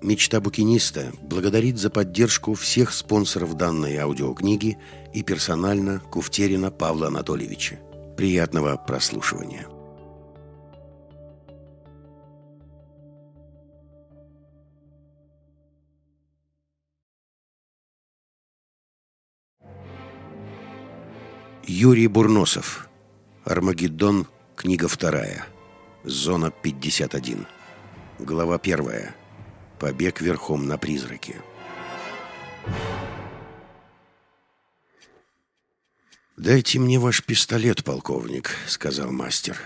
Мечта букиниста благодарит за поддержку всех спонсоров данной аудиокниги и персонально Куфтерина Павла Анатольевича. Приятного прослушивания. Юрий Бурносов. Армагеддон. Книга вторая. Зона 51. Глава первая. Побег верхом на призраке. «Дайте мне ваш пистолет, полковник», — сказал мастер.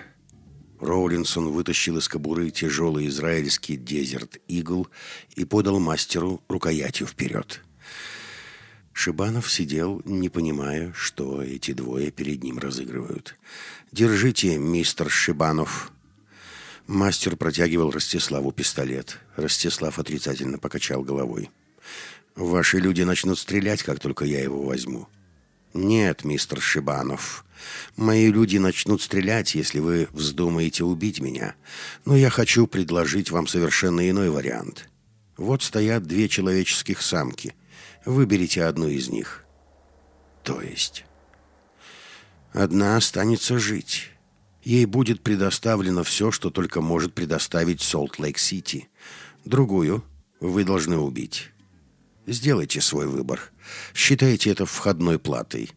Роулинсон вытащил из кобуры тяжелый израильский «Дезерт Игл» и подал мастеру рукоятью вперед. Шибанов сидел, не понимая, что эти двое перед ним разыгрывают. «Держите, мистер Шибанов», Мастер протягивал Ростиславу пистолет. Ростислав отрицательно покачал головой. «Ваши люди начнут стрелять, как только я его возьму». «Нет, мистер Шибанов. Мои люди начнут стрелять, если вы вздумаете убить меня. Но я хочу предложить вам совершенно иной вариант. Вот стоят две человеческих самки. Выберите одну из них». «То есть?» «Одна останется жить». Ей будет предоставлено все, что только может предоставить Солт-Лейк-Сити. Другую вы должны убить. Сделайте свой выбор. Считайте это входной платой.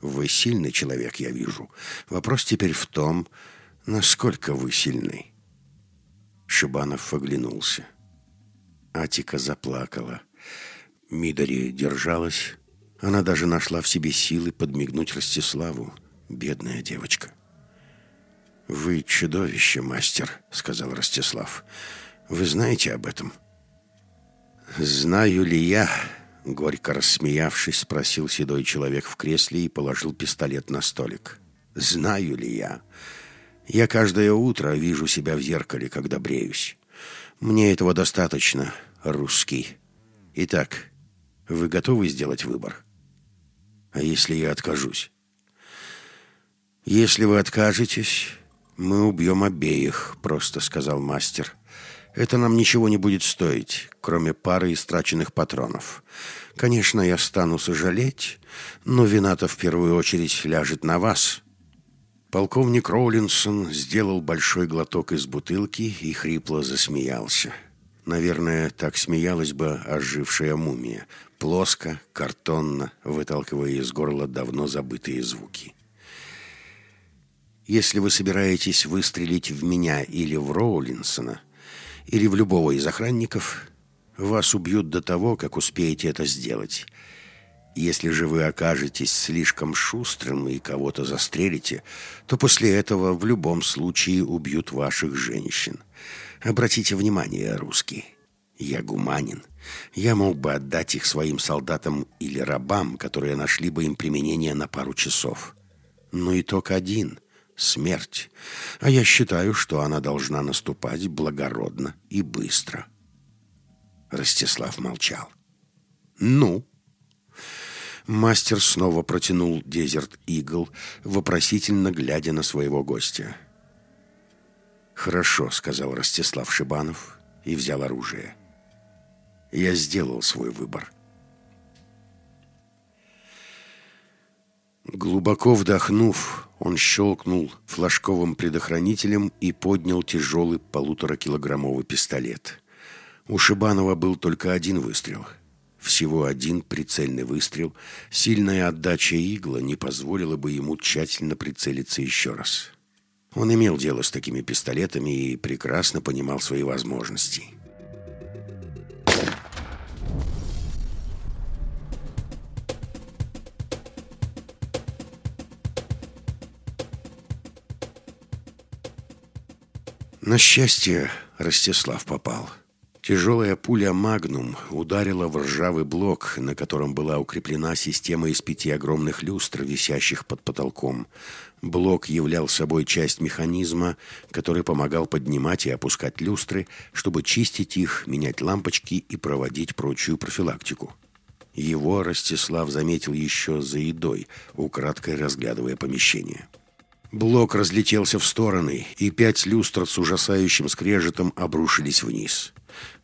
Вы сильный человек, я вижу. Вопрос теперь в том, насколько вы сильный. Шибанов оглянулся. Атика заплакала. Мидари держалась. Она даже нашла в себе силы подмигнуть Ростиславу. Бедная девочка. «Вы чудовище, мастер», — сказал Ростислав. «Вы знаете об этом?» «Знаю ли я?» — горько рассмеявшись, спросил седой человек в кресле и положил пистолет на столик. «Знаю ли я? Я каждое утро вижу себя в зеркале, когда бреюсь. Мне этого достаточно, русский. Итак, вы готовы сделать выбор? А если я откажусь?» «Если вы откажетесь...» «Мы убьем обеих», — просто сказал мастер. «Это нам ничего не будет стоить, кроме пары истраченных патронов. Конечно, я стану сожалеть, но вина-то в первую очередь ляжет на вас». Полковник Роулинсон сделал большой глоток из бутылки и хрипло засмеялся. Наверное, так смеялась бы ожившая мумия, плоско, картонно, выталкивая из горла давно забытые звуки. Если вы собираетесь выстрелить в меня или в Роулинсона, или в любого из охранников, вас убьют до того, как успеете это сделать. Если же вы окажетесь слишком шустрым и кого-то застрелите, то после этого в любом случае убьют ваших женщин. Обратите внимание, русский. Я гуманин. Я мог бы отдать их своим солдатам или рабам, которые нашли бы им применение на пару часов. Но итог один смерть, а я считаю, что она должна наступать благородно и быстро. Ростислав молчал. «Ну?» Мастер снова протянул Дезерт Игл, вопросительно глядя на своего гостя. «Хорошо», — сказал Ростислав Шибанов и взял оружие. «Я сделал свой выбор». Глубоко вдохнув, он щелкнул флажковым предохранителем и поднял тяжелый полуторакилограммовый пистолет. У Шибанова был только один выстрел. Всего один прицельный выстрел. Сильная отдача игла не позволила бы ему тщательно прицелиться еще раз. Он имел дело с такими пистолетами и прекрасно понимал свои возможности. На счастье, Ростислав попал. Тяжелая пуля «Магнум» ударила в ржавый блок, на котором была укреплена система из пяти огромных люстр, висящих под потолком. Блок являл собой часть механизма, который помогал поднимать и опускать люстры, чтобы чистить их, менять лампочки и проводить прочую профилактику. Его Ростислав заметил еще за едой, украдкой разглядывая помещение. Блок разлетелся в стороны, и пять люстр с ужасающим скрежетом обрушились вниз.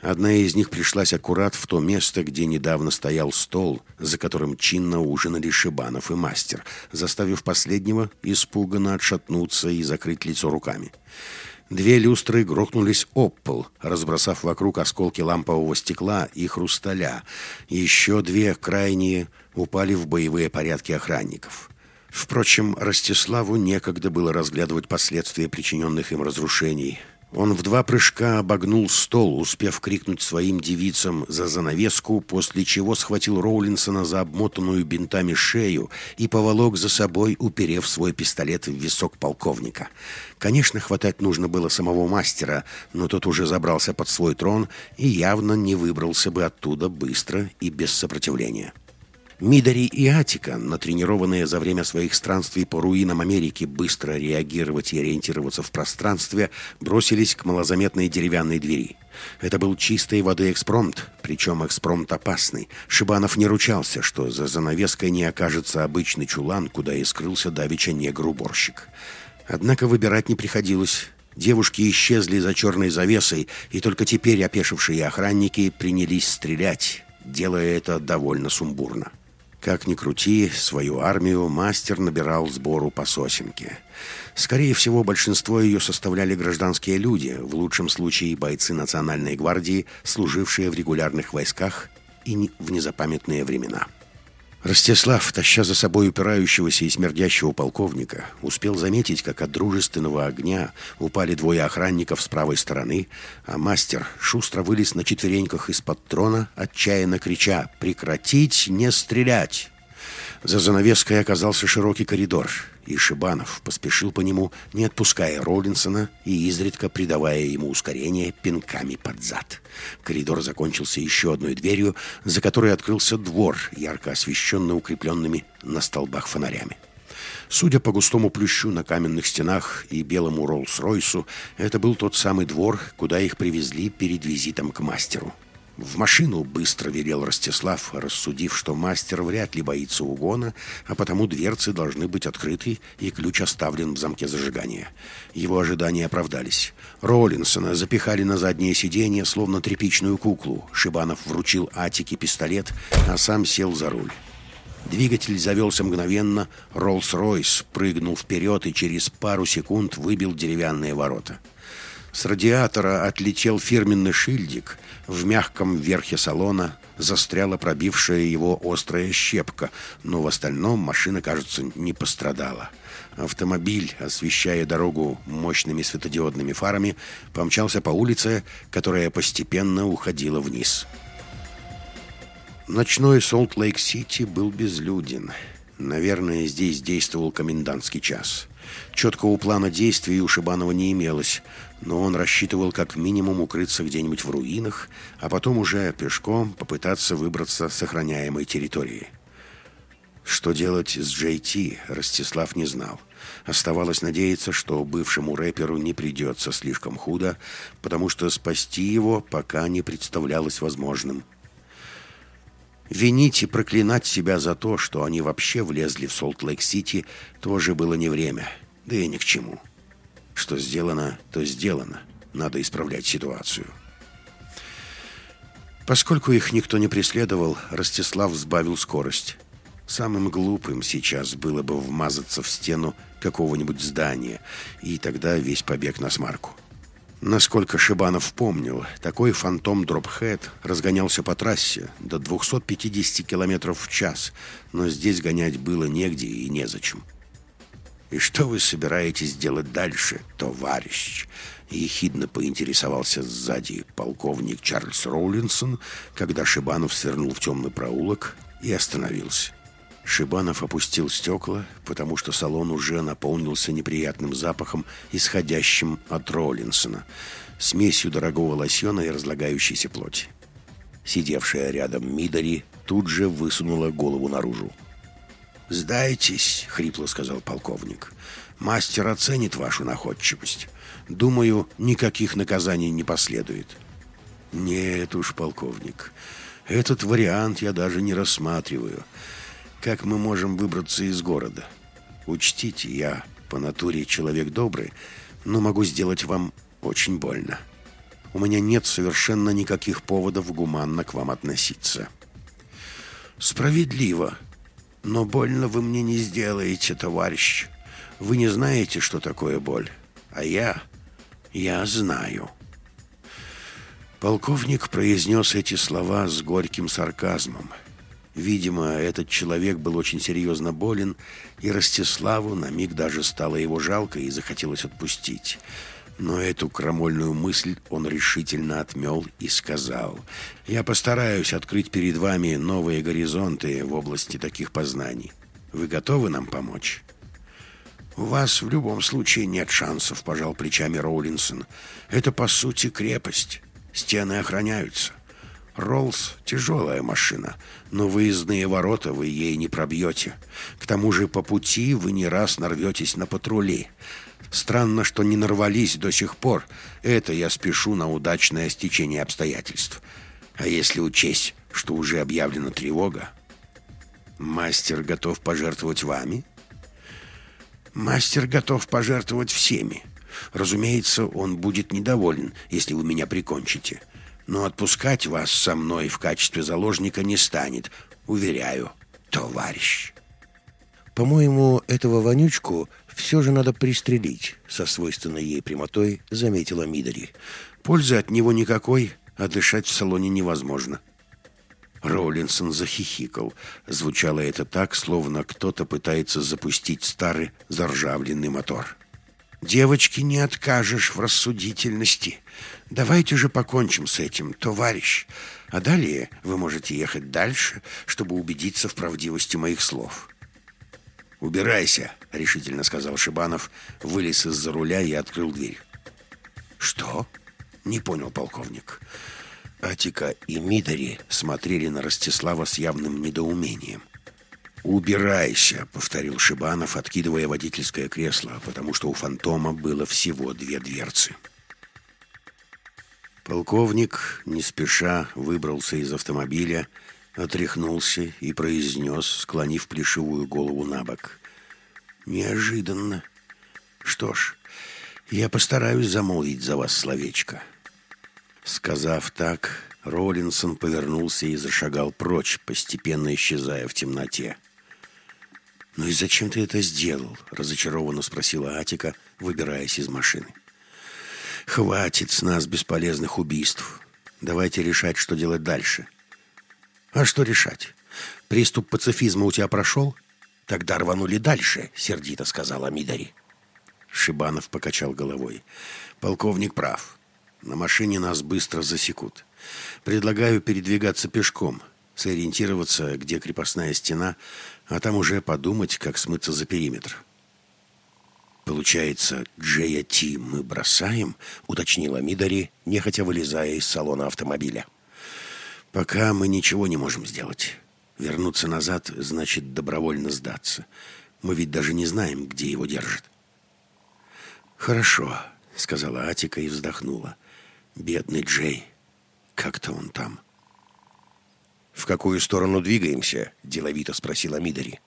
Одна из них пришлась аккурат в то место, где недавно стоял стол, за которым чинно ужинали Шибанов и мастер, заставив последнего испуганно отшатнуться и закрыть лицо руками. Две люстры грохнулись об пол, разбросав вокруг осколки лампового стекла и хрусталя. Еще две крайние упали в боевые порядки охранников. Впрочем, Ростиславу некогда было разглядывать последствия причиненных им разрушений. Он в два прыжка обогнул стол, успев крикнуть своим девицам за занавеску, после чего схватил Роулинсона за обмотанную бинтами шею и поволок за собой, уперев свой пистолет в висок полковника. Конечно, хватать нужно было самого мастера, но тот уже забрался под свой трон и явно не выбрался бы оттуда быстро и без сопротивления. Мидари и Атика, натренированные за время своих странствий по руинам Америки быстро реагировать и ориентироваться в пространстве, бросились к малозаметной деревянной двери. Это был чистой воды экспромт, причем экспромт опасный. Шибанов не ручался, что за занавеской не окажется обычный чулан, куда и скрылся давеча негр-уборщик. Однако выбирать не приходилось. Девушки исчезли за черной завесой, и только теперь опешившие охранники принялись стрелять, делая это довольно сумбурно. Как ни крути, свою армию мастер набирал сбору по сосенке. Скорее всего, большинство ее составляли гражданские люди, в лучшем случае бойцы Национальной гвардии, служившие в регулярных войсках и в незапамятные времена. Ростислав, таща за собой упирающегося и смердящего полковника, успел заметить, как от дружественного огня упали двое охранников с правой стороны, а мастер шустро вылез на четвереньках из-под трона, отчаянно крича «Прекратить не стрелять!». За занавеской оказался широкий коридор, и Шибанов поспешил по нему, не отпуская Роллинсона и изредка придавая ему ускорение пинками под зад. Коридор закончился еще одной дверью, за которой открылся двор, ярко освещенный укрепленными на столбах фонарями. Судя по густому плющу на каменных стенах и белому Роллс-Ройсу, это был тот самый двор, куда их привезли перед визитом к мастеру. В машину быстро велел Ростислав, рассудив, что мастер вряд ли боится угона, а потому дверцы должны быть открыты и ключ оставлен в замке зажигания. Его ожидания оправдались. Роллинсона запихали на заднее сиденье, словно тряпичную куклу. Шибанов вручил Атике пистолет, а сам сел за руль. Двигатель завелся мгновенно, Роллс-Ройс прыгнул вперед и через пару секунд выбил деревянные ворота. С радиатора отлетел фирменный шильдик. В мягком верхе салона застряла пробившая его острая щепка, но в остальном машина, кажется, не пострадала. Автомобиль, освещая дорогу мощными светодиодными фарами, помчался по улице, которая постепенно уходила вниз. Ночной Солт-Лейк-Сити был безлюден. Наверное, здесь действовал комендантский час. Четкого плана действий у Шибанова не имелось, но он рассчитывал как минимум укрыться где-нибудь в руинах, а потом уже пешком попытаться выбраться с охраняемой территории. Что делать с Джей Ти, Ростислав не знал. Оставалось надеяться, что бывшему рэперу не придется слишком худо, потому что спасти его пока не представлялось возможным. Винить и проклинать себя за то, что они вообще влезли в Солт-Лейк-Сити, тоже было не время, да и ни к чему. Что сделано, то сделано. Надо исправлять ситуацию. Поскольку их никто не преследовал, Ростислав сбавил скорость. Самым глупым сейчас было бы вмазаться в стену какого-нибудь здания, и тогда весь побег на смарку. Насколько Шибанов помнил, такой фантом Дропхед разгонялся по трассе до 250 км в час, но здесь гонять было негде и незачем. «И что вы собираетесь делать дальше, товарищ?» Ехидно поинтересовался сзади полковник Чарльз Роулинсон, когда Шибанов свернул в темный проулок и остановился. Шибанов опустил стекла, потому что салон уже наполнился неприятным запахом, исходящим от Роллинсона, смесью дорогого лосьона и разлагающейся плоти. Сидевшая рядом Мидари тут же высунула голову наружу. «Сдайтесь», — хрипло сказал полковник. «Мастер оценит вашу находчивость. Думаю, никаких наказаний не последует». «Нет уж, полковник, этот вариант я даже не рассматриваю. Как мы можем выбраться из города? Учтите, я по натуре человек добрый, но могу сделать вам очень больно. У меня нет совершенно никаких поводов гуманно к вам относиться. Справедливо, но больно вы мне не сделаете, товарищ. Вы не знаете, что такое боль, а я, я знаю. Полковник произнес эти слова с горьким сарказмом. Видимо, этот человек был очень серьезно болен, и Ростиславу на миг даже стало его жалко и захотелось отпустить. Но эту крамольную мысль он решительно отмел и сказал, «Я постараюсь открыть перед вами новые горизонты в области таких познаний. Вы готовы нам помочь?» «У вас в любом случае нет шансов», — пожал плечами Роулинсон. «Это, по сути, крепость. Стены охраняются. Роллс — тяжелая машина, но выездные ворота вы ей не пробьете. К тому же по пути вы не раз нарветесь на патрули. Странно, что не нарвались до сих пор. Это я спешу на удачное стечение обстоятельств. А если учесть, что уже объявлена тревога? Мастер готов пожертвовать вами? Мастер готов пожертвовать всеми. Разумеется, он будет недоволен, если вы меня прикончите. Но отпускать вас со мной в качестве заложника не станет, уверяю, товарищ. По-моему, этого вонючку все же надо пристрелить, со свойственной ей прямотой заметила Мидори. Пользы от него никакой, а дышать в салоне невозможно. Роулинсон захихикал. Звучало это так, словно кто-то пытается запустить старый заржавленный мотор. Девочки, не откажешь в рассудительности. Давайте же покончим с этим, товарищ. А далее вы можете ехать дальше, чтобы убедиться в правдивости моих слов. «Убирайся», — решительно сказал Шибанов, вылез из-за руля и открыл дверь. «Что?» — не понял полковник. Атика и Мидори смотрели на Ростислава с явным недоумением. «Убирайся», — повторил Шибанов, откидывая водительское кресло, потому что у «Фантома» было всего две дверцы. Полковник, не спеша, выбрался из автомобиля, отряхнулся и произнес, склонив плешивую голову на бок. «Неожиданно. Что ж, я постараюсь замолвить за вас словечко». Сказав так, Роллинсон повернулся и зашагал прочь, постепенно исчезая в темноте. «Ну и зачем ты это сделал?» — разочарованно спросила Атика, выбираясь из машины. «Хватит с нас бесполезных убийств. Давайте решать, что делать дальше». «А что решать? Приступ пацифизма у тебя прошел?» «Тогда рванули дальше», — сердито сказала Мидари. Шибанов покачал головой. «Полковник прав. На машине нас быстро засекут. Предлагаю передвигаться пешком, сориентироваться, где крепостная стена, а там уже подумать, как смыться за периметр». «Получается, Джея Ти мы бросаем?» — уточнила Мидари, нехотя вылезая из салона автомобиля. «Пока мы ничего не можем сделать. Вернуться назад значит добровольно сдаться. Мы ведь даже не знаем, где его держат». «Хорошо», — сказала Атика и вздохнула. «Бедный Джей. Как-то он там». «В какую сторону двигаемся?» — деловито спросила Мидори.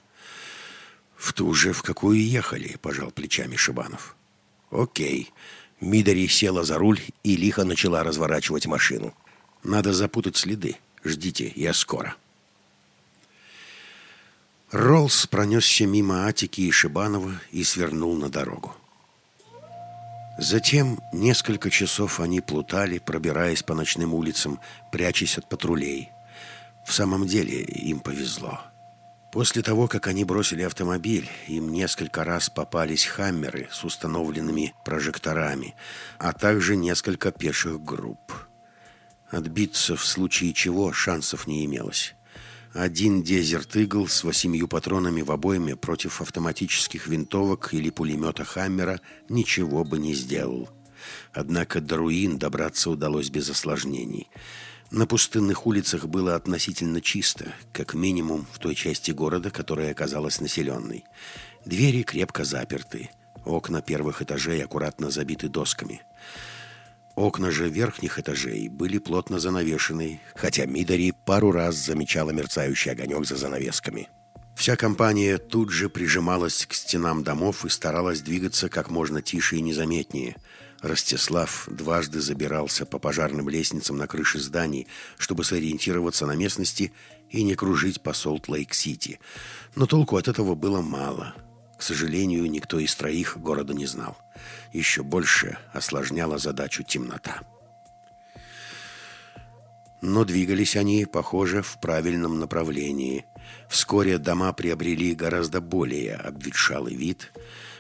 «В ту же, в какую ехали», — пожал плечами Шибанов. «Окей». Мидори села за руль и лихо начала разворачивать машину. Надо запутать следы. Ждите, я скоро. Роллс пронесся мимо Атики и Шибанова и свернул на дорогу. Затем несколько часов они плутали, пробираясь по ночным улицам, прячась от патрулей. В самом деле им повезло. После того, как они бросили автомобиль, им несколько раз попались хаммеры с установленными прожекторами, а также несколько пеших групп. Отбиться в случае чего шансов не имелось. Один Дезерт Игл с восемью патронами в обойме против автоматических винтовок или пулемета Хаммера ничего бы не сделал. Однако до руин добраться удалось без осложнений. На пустынных улицах было относительно чисто, как минимум в той части города, которая оказалась населенной. Двери крепко заперты, окна первых этажей аккуратно забиты досками – Окна же верхних этажей были плотно занавешены, хотя Мидари пару раз замечала мерцающий огонек за занавесками. Вся компания тут же прижималась к стенам домов и старалась двигаться как можно тише и незаметнее. Ростислав дважды забирался по пожарным лестницам на крыши зданий, чтобы сориентироваться на местности и не кружить по Солт-Лейк-Сити. Но толку от этого было мало. К сожалению, никто из троих города не знал. Еще больше осложняла задачу темнота. Но двигались они, похоже, в правильном направлении. Вскоре дома приобрели гораздо более обветшалый вид.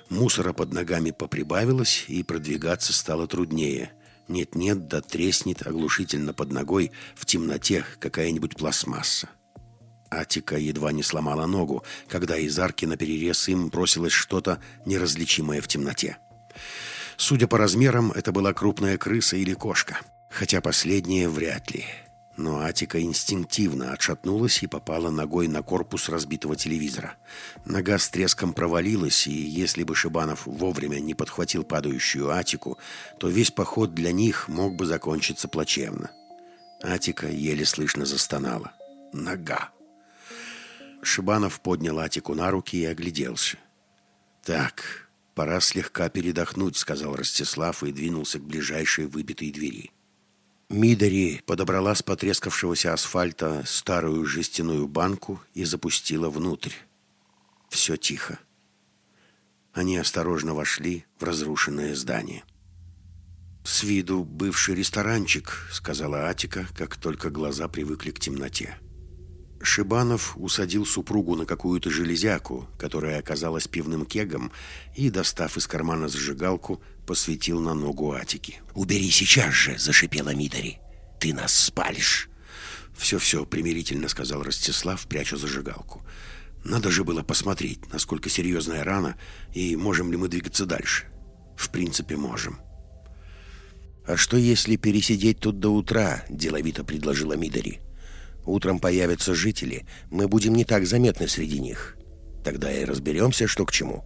Мусора под ногами поприбавилось, и продвигаться стало труднее. Нет-нет, да треснет оглушительно под ногой в темноте какая-нибудь пластмасса. Атика едва не сломала ногу, когда из арки на перерез им бросилось что-то неразличимое в темноте. Судя по размерам, это была крупная крыса или кошка, хотя последнее вряд ли. Но Атика инстинктивно отшатнулась и попала ногой на корпус разбитого телевизора. Нога с треском провалилась, и если бы Шибанов вовремя не подхватил падающую Атику, то весь поход для них мог бы закончиться плачевно. Атика еле слышно застонала. Нога. Шибанов поднял Атику на руки и огляделся. «Так, пора слегка передохнуть», — сказал Ростислав и двинулся к ближайшей выбитой двери. Мидари подобрала с потрескавшегося асфальта старую жестяную банку и запустила внутрь. Все тихо. Они осторожно вошли в разрушенное здание. «С виду бывший ресторанчик», — сказала Атика, как только глаза привыкли к темноте. Шибанов усадил супругу на какую-то железяку, которая оказалась пивным кегом, и, достав из кармана зажигалку, посветил на ногу Атики. «Убери сейчас же!» — зашипела Мидари. «Ты нас спалишь!» «Все-все», — примирительно сказал Ростислав, пряча зажигалку. «Надо же было посмотреть, насколько серьезная рана, и можем ли мы двигаться дальше. В принципе, можем». «А что, если пересидеть тут до утра?» — деловито предложила Мидари. Утром появятся жители, мы будем не так заметны среди них. Тогда и разберемся, что к чему».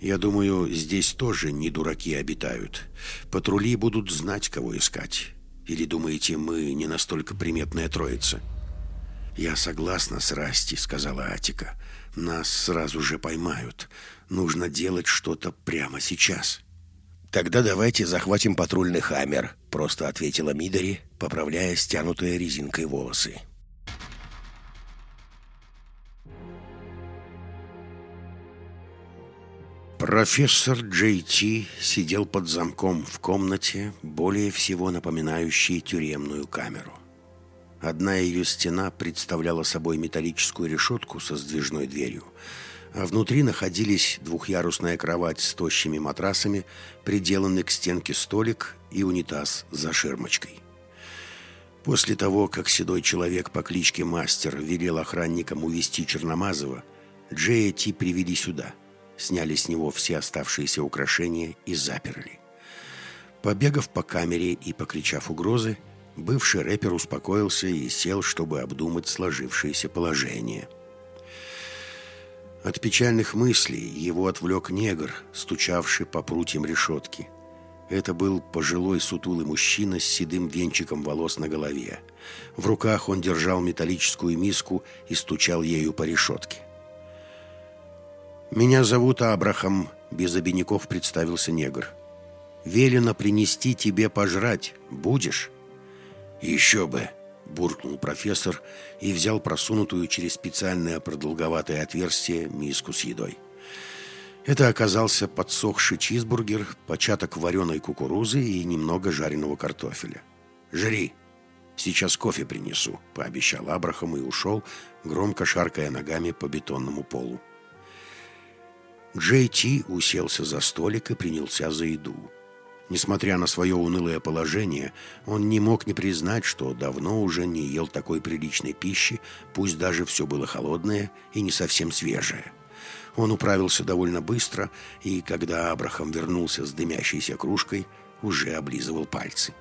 «Я думаю, здесь тоже не дураки обитают. Патрули будут знать, кого искать. Или думаете, мы не настолько приметная троица?» «Я согласна с Расти», — сказала Атика. «Нас сразу же поймают. Нужно делать что-то прямо сейчас». «Тогда давайте захватим патрульный «Хаммер», — просто ответила Мидори, поправляя стянутые резинкой волосы. Профессор Джей Ти сидел под замком в комнате, более всего напоминающей тюремную камеру. Одна ее стена представляла собой металлическую решетку со сдвижной дверью — внутри находились двухъярусная кровать с тощими матрасами, приделанный к стенке столик и унитаз за ширмочкой. После того, как седой человек по кличке Мастер велел охранникам увести Черномазова, Джея Ти привели сюда, сняли с него все оставшиеся украшения и заперли. Побегав по камере и покричав угрозы, бывший рэпер успокоился и сел, чтобы обдумать сложившееся положение – от печальных мыслей его отвлек негр, стучавший по прутьям решетки. Это был пожилой сутулый мужчина с седым венчиком волос на голове. В руках он держал металлическую миску и стучал ею по решетке. «Меня зовут Абрахам», — без обиняков представился негр. «Велено принести тебе пожрать. Будешь?» «Еще бы», буркнул профессор и взял просунутую через специальное продолговатое отверстие миску с едой. Это оказался подсохший чизбургер, початок вареной кукурузы и немного жареного картофеля. «Жри! Сейчас кофе принесу», — пообещал Абрахам и ушел, громко шаркая ногами по бетонному полу. Джей Ти уселся за столик и принялся за еду. Несмотря на свое унылое положение, он не мог не признать, что давно уже не ел такой приличной пищи, пусть даже все было холодное и не совсем свежее. Он управился довольно быстро, и когда Абрахам вернулся с дымящейся кружкой, уже облизывал пальцы.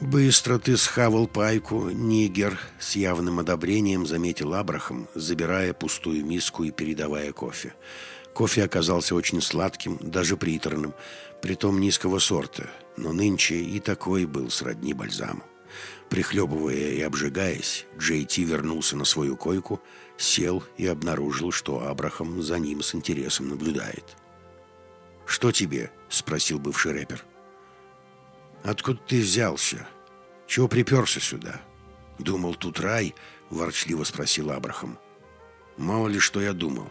«Быстро ты схавал пайку, нигер!» С явным одобрением заметил Абрахам, забирая пустую миску и передавая кофе. Кофе оказался очень сладким, даже приторным, притом низкого сорта, но нынче и такой был сродни бальзаму. Прихлебывая и обжигаясь, Джей Ти вернулся на свою койку, сел и обнаружил, что Абрахам за ним с интересом наблюдает. «Что тебе?» — спросил бывший рэпер. «Откуда ты взялся? Чего приперся сюда?» «Думал, тут рай?» — ворчливо спросил Абрахам. «Мало ли, что я думал.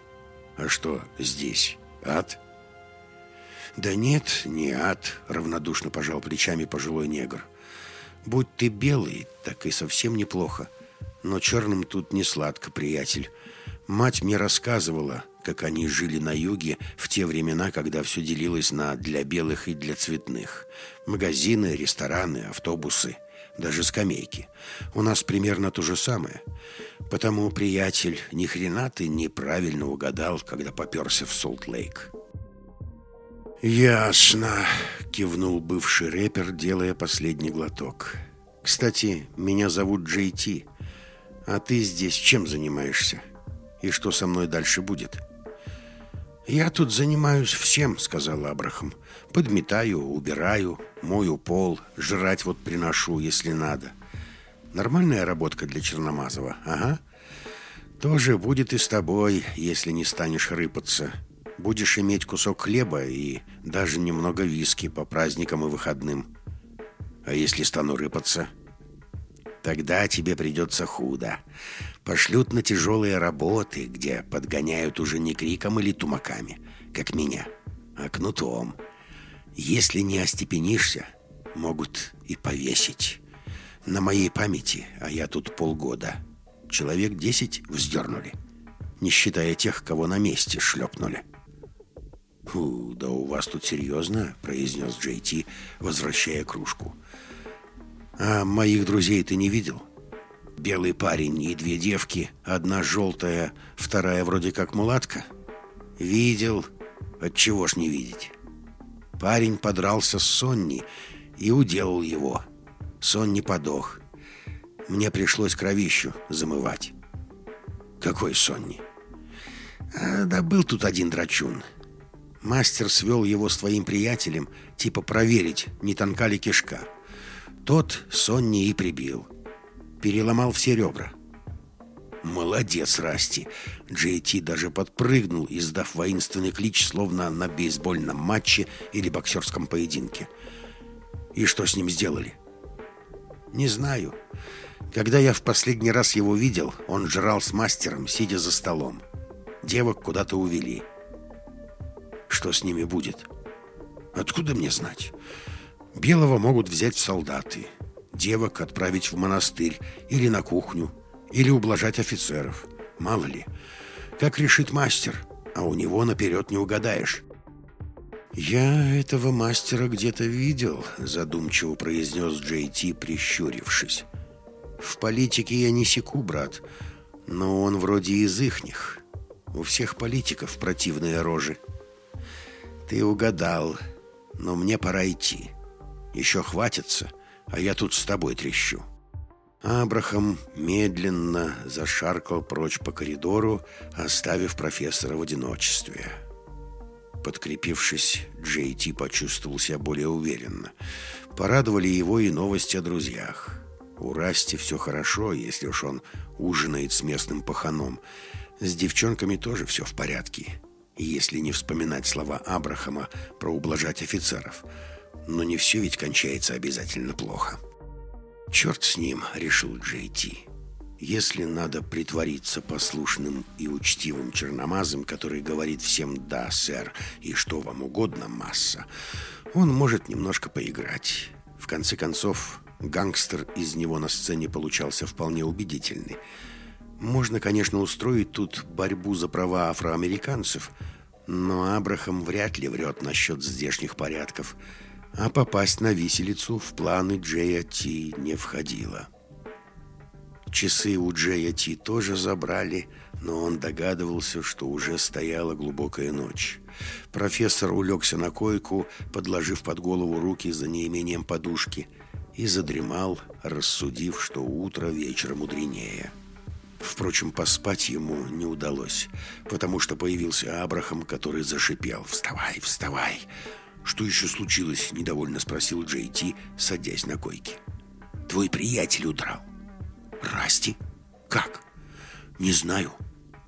А что здесь? Ад?» «Да нет, не ад», — равнодушно пожал плечами пожилой негр. «Будь ты белый, так и совсем неплохо. Но черным тут не сладко, приятель. Мать мне рассказывала, как они жили на юге в те времена, когда все делилось на для белых и для цветных. Магазины, рестораны, автобусы, даже скамейки. У нас примерно то же самое. Потому, приятель, ни хрена ты неправильно угадал, когда поперся в Солт-Лейк. «Ясно», — кивнул бывший рэпер, делая последний глоток. «Кстати, меня зовут Джей Ти. А ты здесь чем занимаешься? И что со мной дальше будет?» «Я тут занимаюсь всем», — сказал Абрахам. «Подметаю, убираю, мою пол, жрать вот приношу, если надо. Нормальная работка для Черномазова, ага. Тоже будет и с тобой, если не станешь рыпаться. Будешь иметь кусок хлеба и даже немного виски по праздникам и выходным. А если стану рыпаться?» Тогда тебе придется худо. Пошлют на тяжелые работы, где подгоняют уже не криком или тумаками, как меня, а кнутом. Если не остепенишься, могут и повесить. На моей памяти, а я тут полгода, человек десять вздернули, не считая тех, кого на месте шлепнули. «Фу, да у вас тут серьезно?» — произнес Джей Ти, возвращая кружку. А моих друзей ты не видел? Белый парень и две девки, одна желтая, вторая вроде как мулатка. Видел. Отчего ж не видеть? Парень подрался с Сонни и уделал его. Сонни подох. Мне пришлось кровищу замывать. Какой Сонни? А, да был тут один драчун. Мастер свел его с твоим приятелем, типа проверить, не тонка ли кишка. Тот Сонни и прибил. Переломал все ребра. «Молодец, Расти!» Джей Ти даже подпрыгнул, издав воинственный клич, словно на бейсбольном матче или боксерском поединке. «И что с ним сделали?» «Не знаю. Когда я в последний раз его видел, он жрал с мастером, сидя за столом. Девок куда-то увели. Что с ними будет? Откуда мне знать?» Белого могут взять в солдаты, девок отправить в монастырь или на кухню, или ублажать офицеров. Мало ли. Как решит мастер, а у него наперед не угадаешь. «Я этого мастера где-то видел», — задумчиво произнес Джей Ти, прищурившись. «В политике я не секу, брат, но он вроде из ихних. У всех политиков противные рожи». «Ты угадал, но мне пора идти». Еще хватится, а я тут с тобой трещу». Абрахам медленно зашаркал прочь по коридору, оставив профессора в одиночестве. Подкрепившись, Джей Ти почувствовал себя более уверенно. Порадовали его и новости о друзьях. У Расти все хорошо, если уж он ужинает с местным паханом. С девчонками тоже все в порядке, если не вспоминать слова Абрахама про ублажать офицеров – но не все ведь кончается обязательно плохо. «Черт с ним», — решил Джей Ти. «Если надо притвориться послушным и учтивым черномазом, который говорит всем «да, сэр» и «что вам угодно, масса», он может немножко поиграть. В конце концов, гангстер из него на сцене получался вполне убедительный. Можно, конечно, устроить тут борьбу за права афроамериканцев, но Абрахам вряд ли врет насчет здешних порядков – а попасть на виселицу в планы Джея Ти не входило. Часы у Джея Ти тоже забрали, но он догадывался, что уже стояла глубокая ночь. Профессор улегся на койку, подложив под голову руки за неимением подушки, и задремал, рассудив, что утро вечера мудренее. Впрочем, поспать ему не удалось, потому что появился Абрахам, который зашипел «Вставай, вставай!» «Что еще случилось?» – недовольно спросил Джей Ти, садясь на койке. «Твой приятель удрал». «Расти? Как?» «Не знаю.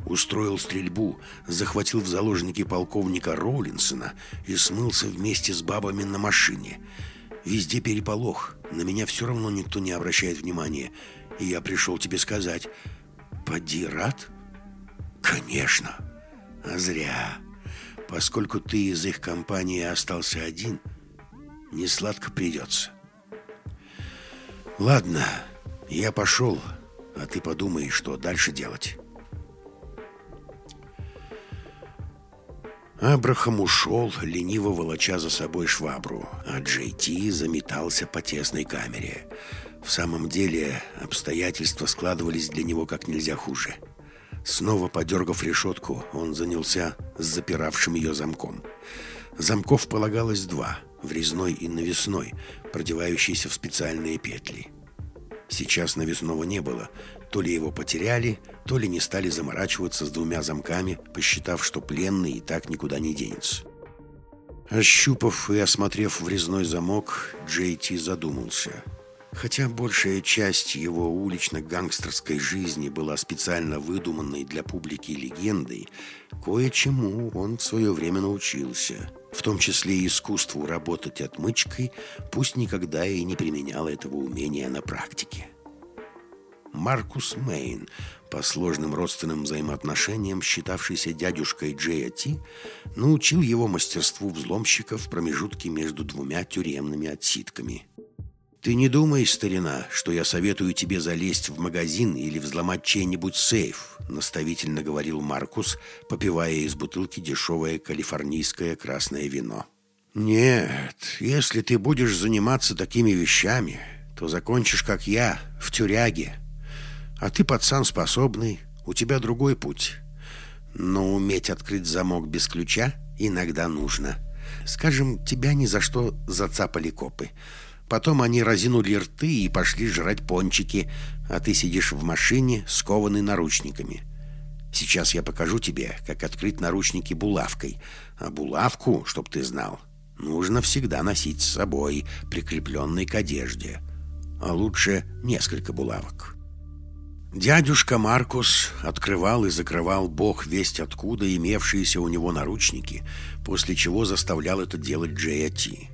устроил стрельбу, захватил в заложники полковника Роулинсона и смылся вместе с бабами на машине. Везде переполох, на меня все равно никто не обращает внимания, и я пришел тебе сказать, поди рад? Конечно, а зря, поскольку ты из их компании остался один, не сладко придется. Ладно, я пошел, а ты подумай, что дальше делать. Абрахам ушел, лениво волоча за собой швабру, а Джей Ти заметался по тесной камере. В самом деле, обстоятельства складывались для него как нельзя хуже. Снова подергав решетку, он занялся с запиравшим ее замком. Замков полагалось два — врезной и навесной, продевающиеся в специальные петли. Сейчас навесного не было, то ли его потеряли, то ли не стали заморачиваться с двумя замками, посчитав, что пленный и так никуда не денется. Ощупав и осмотрев врезной замок, Джей Ти задумался. Хотя большая часть его улично-гангстерской жизни была специально выдуманной для публики легендой, кое-чему он в свое время научился, в том числе и искусству работать отмычкой, пусть никогда и не применял этого умения на практике. Маркус Мейн, по сложным родственным взаимоотношениям считавшийся дядюшкой Джея Ти, научил его мастерству взломщика в промежутке между двумя тюремными отсидками. «Ты не думай, старина, что я советую тебе залезть в магазин или взломать чей-нибудь сейф», наставительно говорил Маркус, попивая из бутылки дешевое калифорнийское красное вино. «Нет, если ты будешь заниматься такими вещами, то закончишь, как я, в тюряге», а ты пацан способный, у тебя другой путь. Но уметь открыть замок без ключа иногда нужно. Скажем, тебя ни за что зацапали копы. Потом они разинули рты и пошли жрать пончики, а ты сидишь в машине, скованный наручниками. Сейчас я покажу тебе, как открыть наручники булавкой. А булавку, чтоб ты знал, нужно всегда носить с собой, прикрепленной к одежде. А лучше несколько булавок. Дядюшка Маркус открывал и закрывал бог весть откуда имевшиеся у него наручники, после чего заставлял это делать Джея Ти.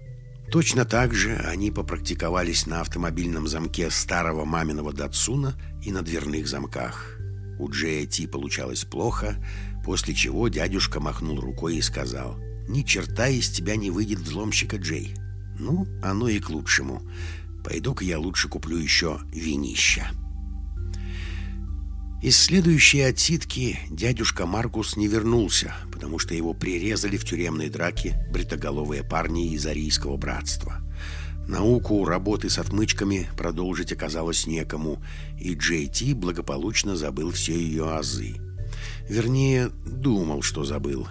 Точно так же они попрактиковались на автомобильном замке старого маминого Датсуна и на дверных замках. У Джея получалось плохо, после чего дядюшка махнул рукой и сказал «Ни черта из тебя не выйдет взломщика Джей». «Ну, оно и к лучшему. Пойду-ка я лучше куплю еще винища». Из следующей отсидки дядюшка Маркус не вернулся, потому что его прирезали в тюремной драке бритоголовые парни из Арийского братства. Науку работы с отмычками продолжить оказалось некому, и Джей Ти благополучно забыл все ее азы. Вернее, думал, что забыл.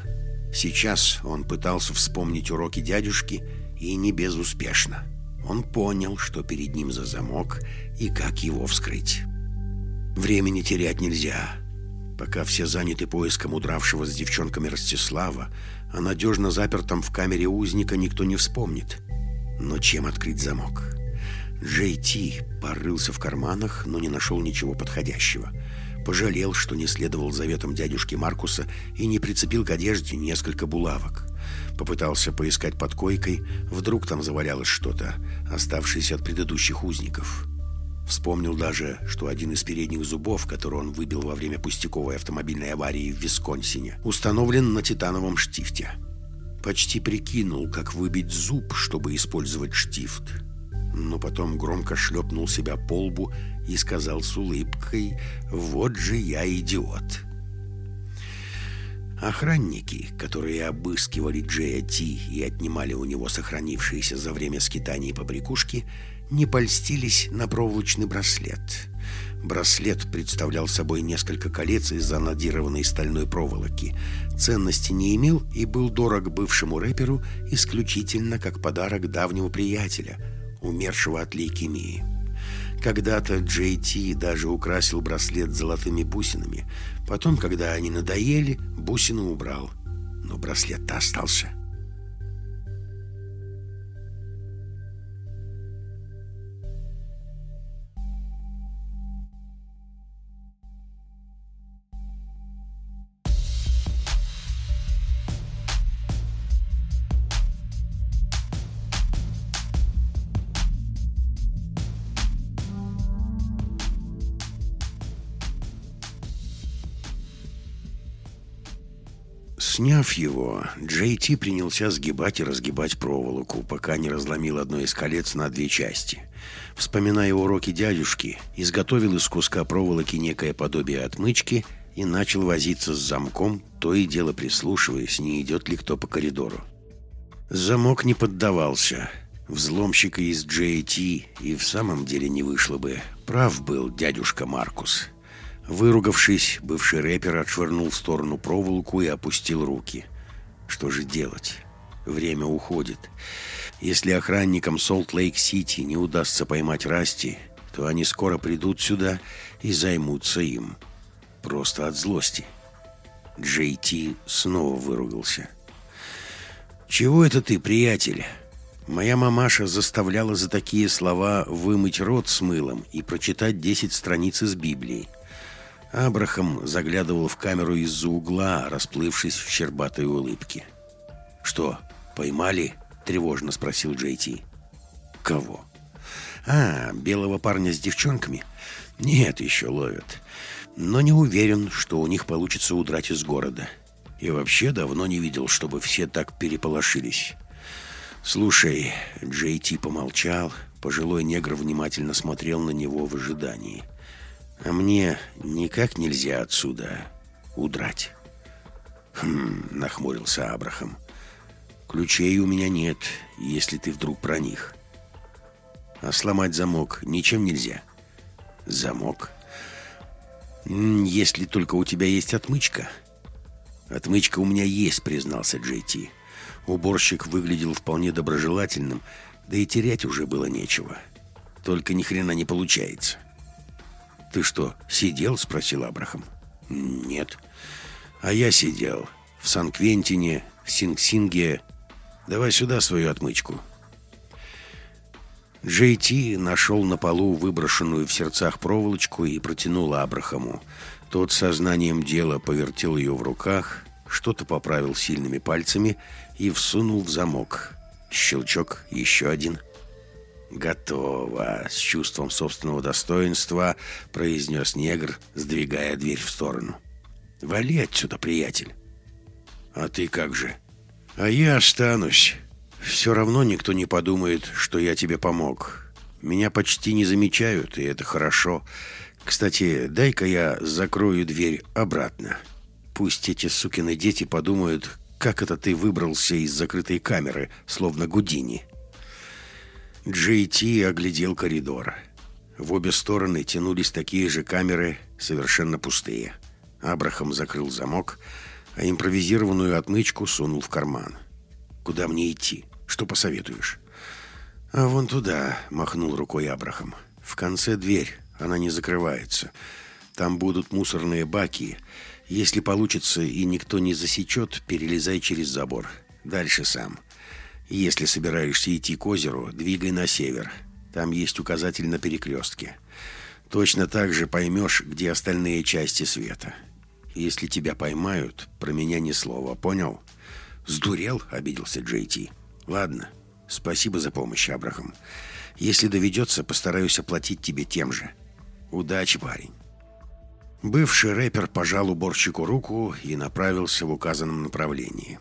Сейчас он пытался вспомнить уроки дядюшки, и не безуспешно. Он понял, что перед ним за замок и как его вскрыть. Времени терять нельзя. Пока все заняты поиском удравшего с девчонками Ростислава, о надежно запертом в камере узника никто не вспомнит. Но чем открыть замок? Джей Ти порылся в карманах, но не нашел ничего подходящего. Пожалел, что не следовал заветам дядюшки Маркуса и не прицепил к одежде несколько булавок. Попытался поискать под койкой, вдруг там завалялось что-то, оставшееся от предыдущих узников. Вспомнил даже, что один из передних зубов, который он выбил во время пустяковой автомобильной аварии в Висконсине, установлен на титановом штифте. Почти прикинул, как выбить зуб, чтобы использовать штифт. Но потом громко шлепнул себя по лбу и сказал с улыбкой «Вот же я идиот». Охранники, которые обыскивали Джея Ти и отнимали у него сохранившиеся за время скитаний побрякушки, не польстились на проволочный браслет. Браслет представлял собой несколько колец из анодированной стальной проволоки. Ценности не имел и был дорог бывшему рэперу исключительно как подарок давнего приятеля, умершего от лейкемии. Когда-то Джей Ти даже украсил браслет золотыми бусинами. Потом, когда они надоели, бусины убрал. Но браслет-то остался. Сняв его, Джей Ти принялся сгибать и разгибать проволоку, пока не разломил одно из колец на две части. Вспоминая уроки дядюшки, изготовил из куска проволоки некое подобие отмычки и начал возиться с замком, то и дело прислушиваясь, не идет ли кто по коридору. Замок не поддавался. Взломщика из Джей Ти и в самом деле не вышло бы. Прав был дядюшка Маркус. Выругавшись, бывший рэпер отшвырнул в сторону проволоку и опустил руки. Что же делать? Время уходит. Если охранникам Солт-Лейк-Сити не удастся поймать Расти, то они скоро придут сюда и займутся им. Просто от злости. Джей Ти снова выругался. «Чего это ты, приятель?» Моя мамаша заставляла за такие слова вымыть рот с мылом и прочитать десять страниц из Библии. Абрахам заглядывал в камеру из-за угла, расплывшись в щербатой улыбке. «Что, поймали?» — тревожно спросил Джей Ти. «Кого?» «А, белого парня с девчонками?» «Нет, еще ловят. Но не уверен, что у них получится удрать из города. И вообще давно не видел, чтобы все так переполошились». «Слушай», — Джей Ти помолчал, пожилой негр внимательно смотрел на него в ожидании — а мне никак нельзя отсюда удрать. Хм, нахмурился Абрахам. Ключей у меня нет, если ты вдруг про них. А сломать замок ничем нельзя. Замок? Если только у тебя есть отмычка. Отмычка у меня есть, признался Джей Ти. Уборщик выглядел вполне доброжелательным, да и терять уже было нечего. Только ни хрена не получается. «Ты что, сидел?» — спросил Абрахам. «Нет». «А я сидел. В Сан-Квентине, в Синг-Синге. Давай сюда свою отмычку». Джей Ти нашел на полу выброшенную в сердцах проволочку и протянул Абрахаму. Тот сознанием дела повертел ее в руках, что-то поправил сильными пальцами и всунул в замок. Щелчок, еще один. «Готово!» — с чувством собственного достоинства произнес негр, сдвигая дверь в сторону. «Вали отсюда, приятель!» «А ты как же?» «А я останусь. Все равно никто не подумает, что я тебе помог. Меня почти не замечают, и это хорошо. Кстати, дай-ка я закрою дверь обратно. Пусть эти сукины дети подумают, как это ты выбрался из закрытой камеры, словно Гудини». Джей Ти оглядел коридор. В обе стороны тянулись такие же камеры, совершенно пустые. Абрахам закрыл замок, а импровизированную отмычку сунул в карман. «Куда мне идти? Что посоветуешь?» «А вон туда», — махнул рукой Абрахам. «В конце дверь, она не закрывается. Там будут мусорные баки. Если получится и никто не засечет, перелезай через забор. Дальше сам. Если собираешься идти к озеру, двигай на север. Там есть указатель на перекрестке. Точно так же поймешь, где остальные части света. Если тебя поймают, про меня ни слова, понял? Сдурел, обиделся Джей Ти. Ладно, спасибо за помощь, Абрахам. Если доведется, постараюсь оплатить тебе тем же. Удачи, парень. Бывший рэпер пожал уборщику руку и направился в указанном направлении.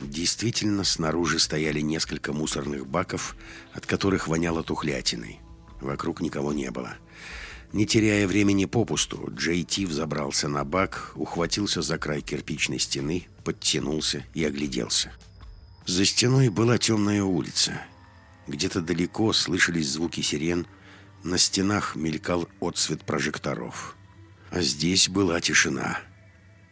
Действительно, снаружи стояли несколько мусорных баков, от которых воняло тухлятиной. Вокруг никого не было. Не теряя времени попусту, Джей Ти взобрался на бак, ухватился за край кирпичной стены, подтянулся и огляделся. За стеной была темная улица. Где-то далеко слышались звуки сирен, на стенах мелькал отсвет прожекторов. А здесь была тишина.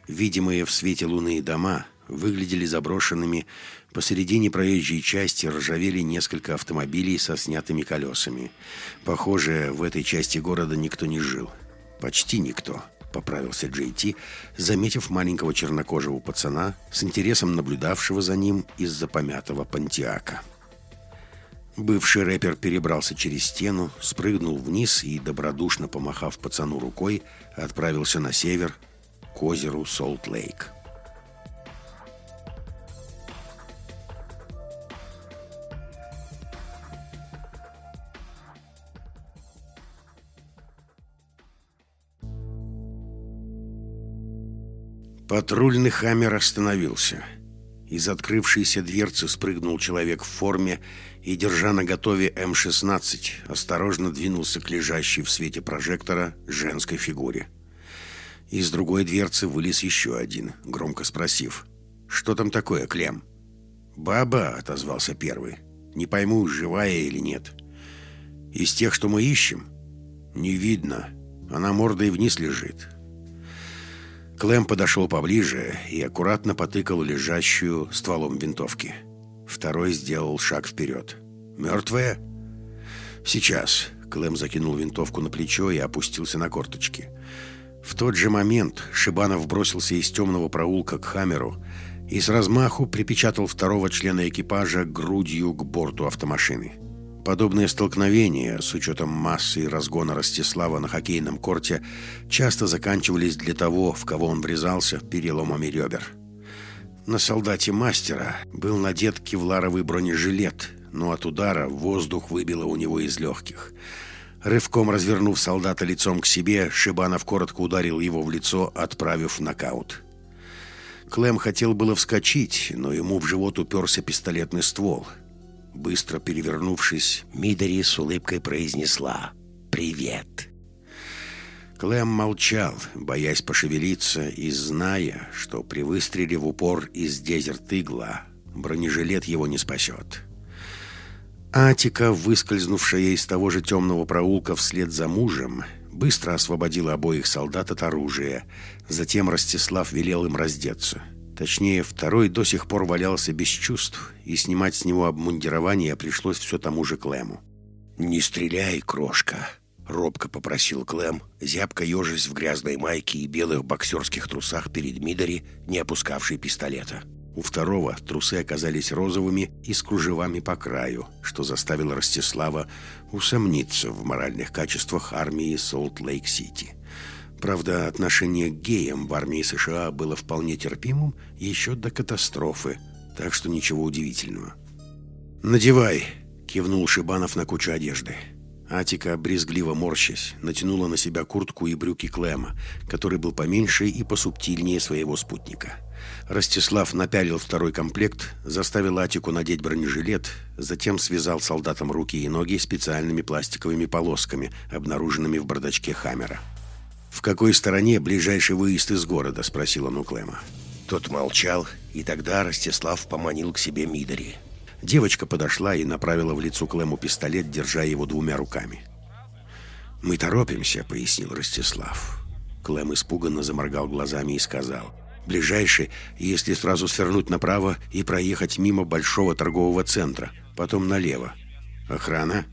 Видимые в свете луны дома — выглядели заброшенными. Посередине проезжей части ржавели несколько автомобилей со снятыми колесами. Похоже, в этой части города никто не жил. Почти никто, поправился Джей Ти, заметив маленького чернокожего пацана, с интересом наблюдавшего за ним из-за помятого пантиака. Бывший рэпер перебрался через стену, спрыгнул вниз и, добродушно помахав пацану рукой, отправился на север, к озеру Солт-Лейк. Патрульный «Хаммер» остановился. Из открывшейся дверцы спрыгнул человек в форме и, держа на готове М-16, осторожно двинулся к лежащей в свете прожектора женской фигуре. Из другой дверцы вылез еще один, громко спросив, «Что там такое, Клем?» «Баба», — отозвался первый. «Не пойму, живая или нет». «Из тех, что мы ищем?» «Не видно. Она мордой вниз лежит. Клэм подошел поближе и аккуратно потыкал лежащую стволом винтовки. Второй сделал шаг вперед. «Мертвая?» «Сейчас». Клэм закинул винтовку на плечо и опустился на корточки. В тот же момент Шибанов бросился из темного проулка к Хамеру и с размаху припечатал второго члена экипажа грудью к борту автомашины. Подобные столкновения, с учетом массы и разгона Ростислава на хоккейном корте, часто заканчивались для того, в кого он врезался, переломами ребер. На солдате мастера был надет кевларовый бронежилет, но от удара воздух выбило у него из легких. Рывком развернув солдата лицом к себе, Шибанов коротко ударил его в лицо, отправив в нокаут. Клем хотел было вскочить, но ему в живот уперся пистолетный ствол – Быстро перевернувшись, Мидори с улыбкой произнесла «Привет». Клэм молчал, боясь пошевелиться и зная, что при выстреле в упор из дезерт-игла бронежилет его не спасет. Атика, выскользнувшая из того же темного проулка вслед за мужем, быстро освободила обоих солдат от оружия. Затем Ростислав велел им раздеться – Точнее, второй до сих пор валялся без чувств, и снимать с него обмундирование пришлось все тому же Клему. «Не стреляй, крошка!» — робко попросил Клем, зябко ежась в грязной майке и белых боксерских трусах перед Мидори, не опускавший пистолета. У второго трусы оказались розовыми и с кружевами по краю, что заставило Ростислава усомниться в моральных качествах армии Солт-Лейк-Сити. Правда, отношение к геям в армии США было вполне терпимым еще до катастрофы, так что ничего удивительного. «Надевай!» — кивнул Шибанов на кучу одежды. Атика, брезгливо морщась, натянула на себя куртку и брюки Клема, который был поменьше и посубтильнее своего спутника. Ростислав напялил второй комплект, заставил Атику надеть бронежилет, затем связал солдатам руки и ноги специальными пластиковыми полосками, обнаруженными в бардачке Хаммера. «В какой стороне ближайший выезд из города?» — спросил он у Клема. Тот молчал, и тогда Ростислав поманил к себе Мидори. Девочка подошла и направила в лицо Клему пистолет, держа его двумя руками. «Мы торопимся», — пояснил Ростислав. Клем испуганно заморгал глазами и сказал, «Ближайший, если сразу свернуть направо и проехать мимо большого торгового центра, потом налево. Охрана?»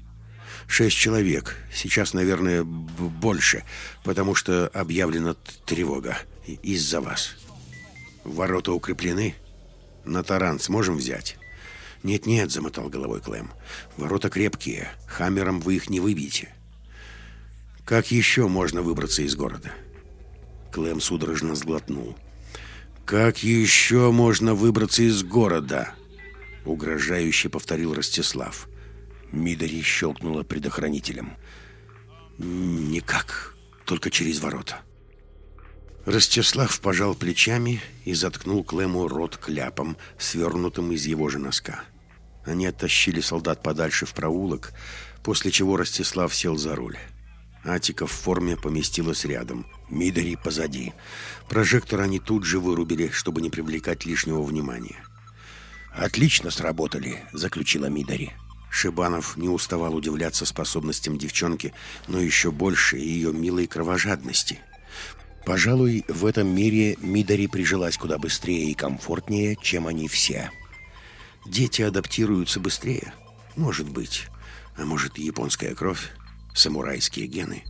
Шесть человек. Сейчас, наверное, больше, потому что объявлена тревога из-за вас. Ворота укреплены? На таран сможем взять? Нет-нет, замотал головой Клэм. Ворота крепкие. Хаммером вы их не выбьете. Как еще можно выбраться из города? Клэм судорожно сглотнул. Как еще можно выбраться из города? Угрожающе повторил Ростислав. Мидори щелкнула предохранителем. «Никак, только через ворота». Ростислав пожал плечами и заткнул Клему рот кляпом, свернутым из его же носка. Они оттащили солдат подальше в проулок, после чего Ростислав сел за руль. Атика в форме поместилась рядом, Мидори позади. Прожектор они тут же вырубили, чтобы не привлекать лишнего внимания. «Отлично сработали», — заключила Мидори. Шибанов не уставал удивляться способностям девчонки, но еще больше ее милой кровожадности. Пожалуй, в этом мире Мидари прижилась куда быстрее и комфортнее, чем они все. Дети адаптируются быстрее. Может быть. А может, японская кровь? Самурайские гены?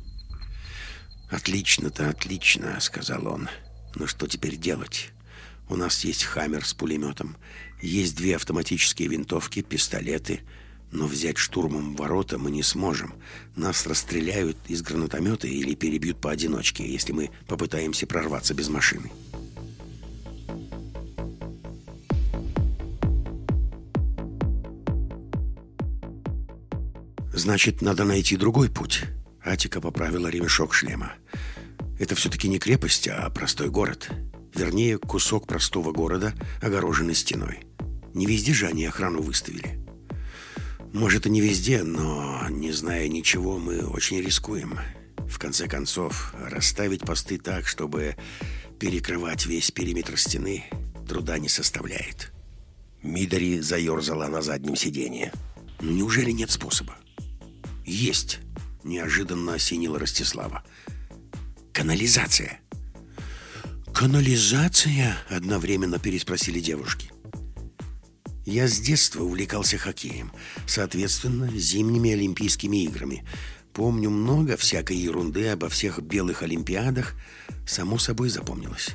«Отлично-то, отлично», — сказал он. «Но что теперь делать? У нас есть «Хаммер» с пулеметом, есть две автоматические винтовки, пистолеты — но взять штурмом ворота мы не сможем. Нас расстреляют из гранатомета или перебьют поодиночке, если мы попытаемся прорваться без машины. Значит, надо найти другой путь. Атика поправила ремешок шлема. Это все-таки не крепость, а простой город. Вернее, кусок простого города, огороженный стеной. Не везде же они охрану выставили. Может, и не везде, но, не зная ничего, мы очень рискуем. В конце концов, расставить посты так, чтобы перекрывать весь периметр стены, труда не составляет. Мидари заерзала на заднем сиденье. «Ну неужели нет способа?» «Есть!» — неожиданно осенила Ростислава. «Канализация!» «Канализация?» — одновременно переспросили девушки. Я с детства увлекался хоккеем, соответственно, зимними Олимпийскими играми. Помню много всякой ерунды обо всех белых Олимпиадах, само собой запомнилось.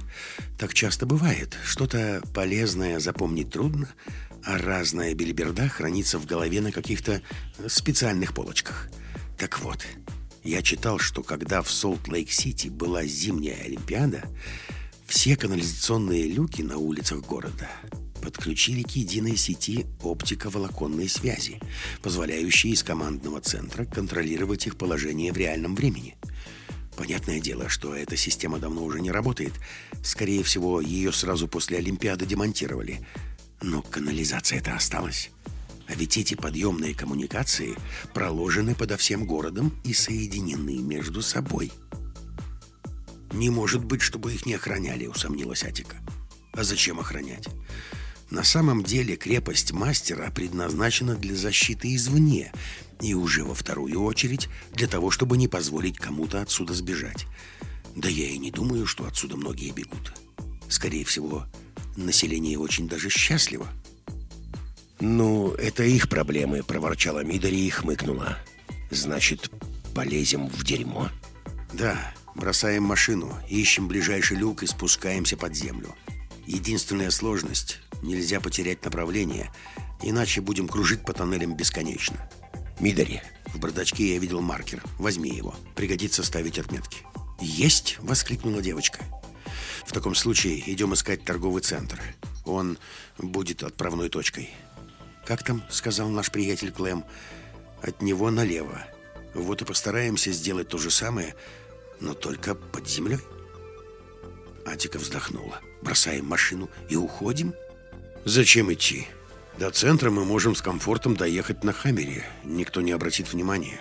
Так часто бывает, что-то полезное запомнить трудно, а разная бельберда хранится в голове на каких-то специальных полочках. Так вот, я читал, что когда в Солт-Лейк-Сити была зимняя Олимпиада, все канализационные люки на улицах города подключили к единой сети оптико-волоконной связи, позволяющей из командного центра контролировать их положение в реальном времени. Понятное дело, что эта система давно уже не работает. Скорее всего, ее сразу после Олимпиады демонтировали. Но канализация-то осталась. А ведь эти подъемные коммуникации проложены подо всем городом и соединены между собой. «Не может быть, чтобы их не охраняли», — усомнилась Атика. «А зачем охранять? На самом деле крепость мастера предназначена для защиты извне и уже во вторую очередь для того, чтобы не позволить кому-то отсюда сбежать. Да я и не думаю, что отсюда многие бегут. Скорее всего, население очень даже счастливо. «Ну, это их проблемы», — проворчала Мидари и хмыкнула. «Значит, полезем в дерьмо?» «Да, бросаем машину, ищем ближайший люк и спускаемся под землю. Единственная сложность Нельзя потерять направление, иначе будем кружить по тоннелям бесконечно. Мидари. В бардачке я видел маркер. Возьми его. Пригодится ставить отметки. «Есть!» — воскликнула девочка. «В таком случае идем искать торговый центр. Он будет отправной точкой». «Как там?» — сказал наш приятель Клэм. «От него налево. Вот и постараемся сделать то же самое, но только под землей». Атика вздохнула. «Бросаем машину и уходим?» Зачем идти? До центра мы можем с комфортом доехать на Хаммере. Никто не обратит внимания.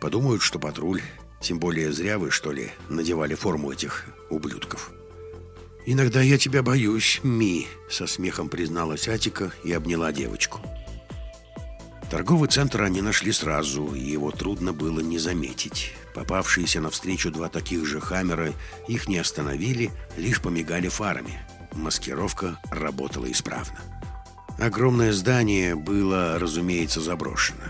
Подумают, что патруль. Тем более зря вы, что ли, надевали форму этих ублюдков. «Иногда я тебя боюсь, Ми», — со смехом призналась Атика и обняла девочку. Торговый центр они нашли сразу, и его трудно было не заметить. Попавшиеся навстречу два таких же «Хаммера» их не остановили, лишь помигали фарами. Маскировка работала исправно. Огромное здание было, разумеется, заброшено.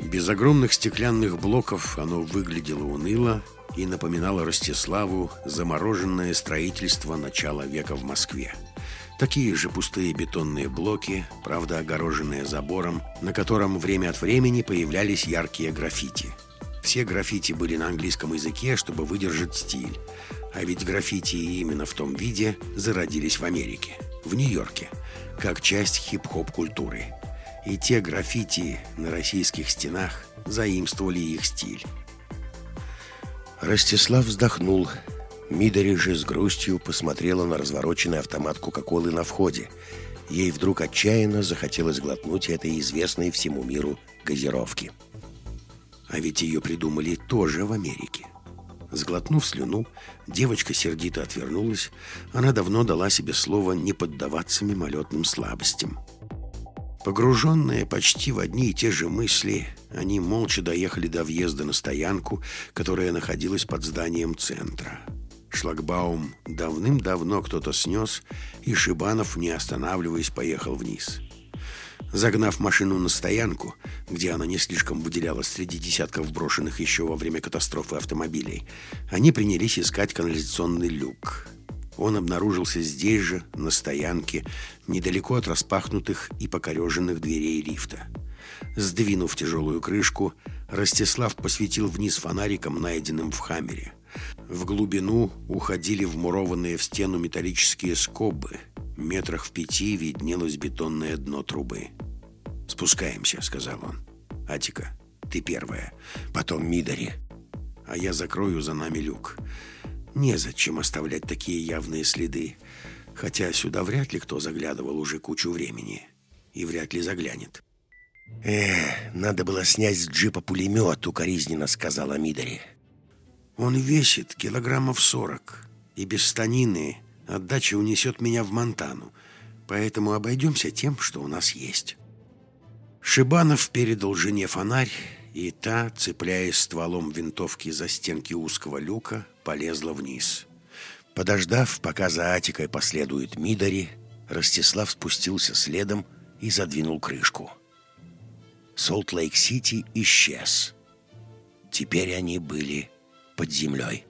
Без огромных стеклянных блоков оно выглядело уныло и напоминало Ростиславу замороженное строительство начала века в Москве. Такие же пустые бетонные блоки, правда огороженные забором, на котором время от времени появлялись яркие граффити. Все граффити были на английском языке, чтобы выдержать стиль. А ведь граффити именно в том виде зародились в Америке, в Нью-Йорке, как часть хип-хоп культуры. И те граффити на российских стенах заимствовали их стиль. Ростислав вздохнул. Мидари же с грустью посмотрела на развороченный автомат Кока-Колы на входе. Ей вдруг отчаянно захотелось глотнуть этой известной всему миру газировки. А ведь ее придумали тоже в Америке. Сглотнув слюну, девочка сердито отвернулась. Она давно дала себе слово не поддаваться мимолетным слабостям. Погруженные почти в одни и те же мысли, они молча доехали до въезда на стоянку, которая находилась под зданием центра. Шлагбаум давным-давно кто-то снес, и Шибанов, не останавливаясь, поехал вниз. Загнав машину на стоянку, где она не слишком выделялась среди десятков брошенных еще во время катастрофы автомобилей, они принялись искать канализационный люк. Он обнаружился здесь же, на стоянке, недалеко от распахнутых и покореженных дверей лифта. Сдвинув тяжелую крышку, Ростислав посветил вниз фонариком, найденным в хаммере. В глубину уходили вмурованные в стену металлические скобы. Метрах в пяти виднелось бетонное дно трубы. «Спускаемся», — сказал он. «Атика, ты первая. Потом Мидари. А я закрою за нами люк. Незачем оставлять такие явные следы. Хотя сюда вряд ли кто заглядывал уже кучу времени. И вряд ли заглянет. «Э, надо было снять с джипа пулемет», — укоризненно сказала Мидори. «Он весит килограммов сорок, и без станины отдача унесет меня в Монтану, поэтому обойдемся тем, что у нас есть». Шибанов передал жене фонарь, и та, цепляясь стволом винтовки за стенки узкого люка, полезла вниз. Подождав, пока за Атикой последует Мидори, Ростислав спустился следом и задвинул крышку. Солт-Лейк-Сити исчез. Теперь они были под землей.